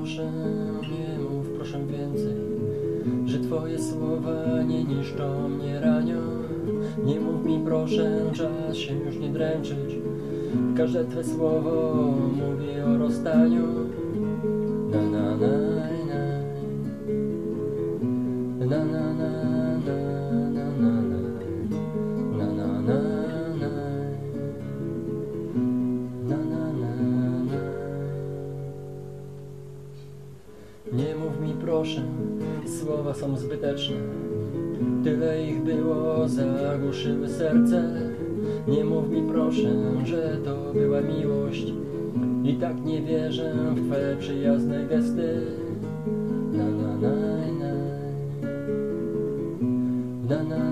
proszę, nie mów proszę więcej, że twoje słowa nie niszczą, nie ranią. Nie mów mi proszę, czas się już nie dręczyć. Każde twe słowo mówi o rozstaniu. Na na. Na na na na Nie mów mi proszę, słowa są zbyteczne. Tyle ich było, zagłuszyły serce. Nie mów mi proszę, że to była miłość. I tak nie wierzę w twe przyjazne gesty. Na na na na. Na na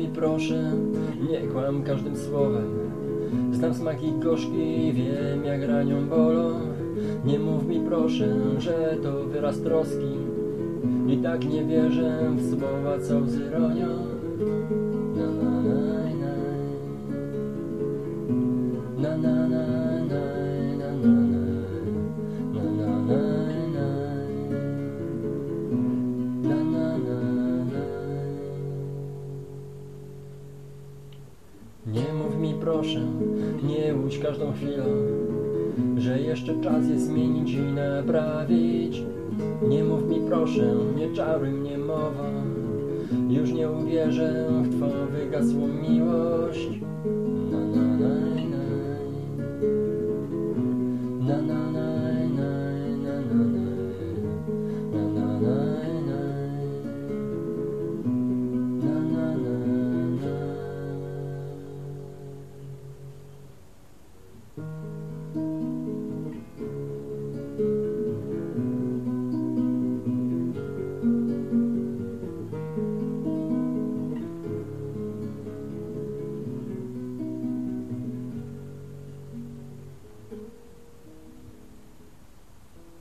mi proszę, nie kłam każdym słowem. Znam smak ich gorzki, wiem jak ranią bolą. Nie mów mi proszę, że to wyraz troski. I tak nie wierzę w słowa, co łzy ronią. Na na na na. Na na na na mi proszę, nie łudź każdą chwilą, że jeszcze czas jest zmienić i naprawić. Nie mów mi proszę, nie czaruj mnie mową, już nie uwierzę w twą wygasłą miłość. Na